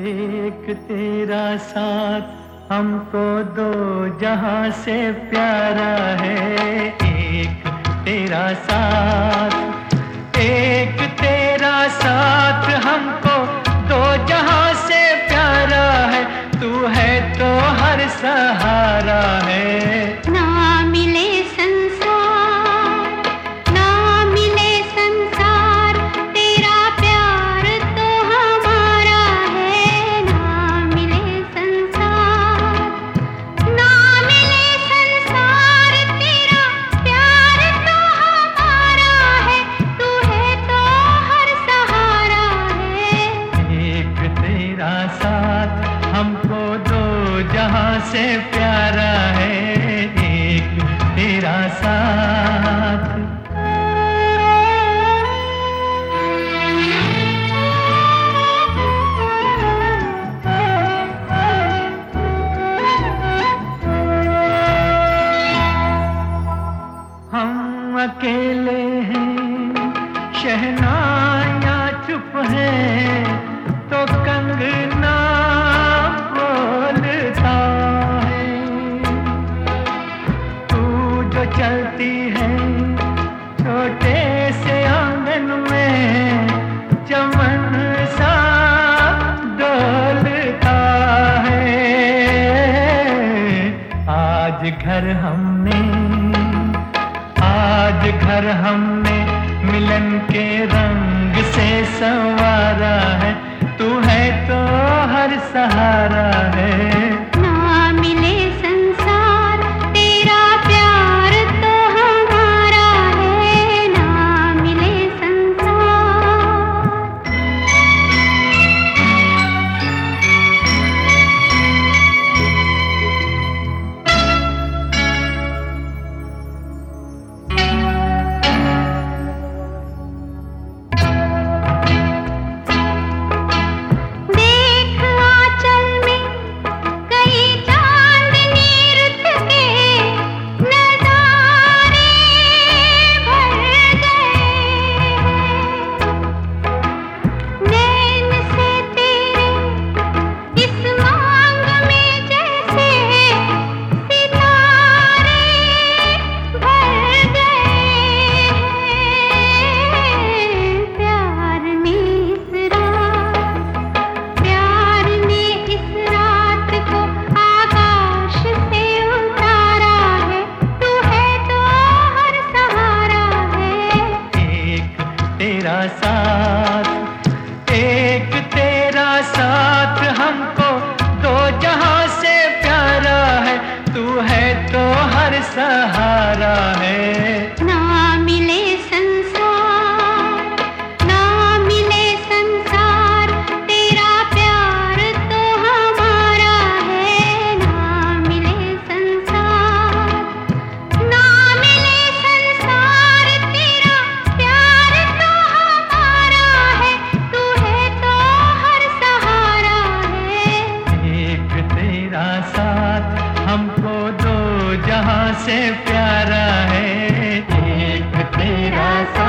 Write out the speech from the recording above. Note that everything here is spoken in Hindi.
एक तेरा साथ, हमको दो जहाँ से प्यारा है। एक तेरा साथ, एक तेरा साथ। से प्यारा है एक तेरा साथ। हम अकेले हैं शहनाया चुप है। चलती है। छोटे से आँगन में चमन सा डोलता है। आज घर हमने, आज घर हमने मिलन के रंग से संवारा है। तू है तो हर सहारा साथ। एक तेरा साथ हमको दो जहाँ से प्यारा है, तू है तो हर सहारा है। तेरा साथ हमको दो जहाँ से प्यारा है। एक तेरा साथ।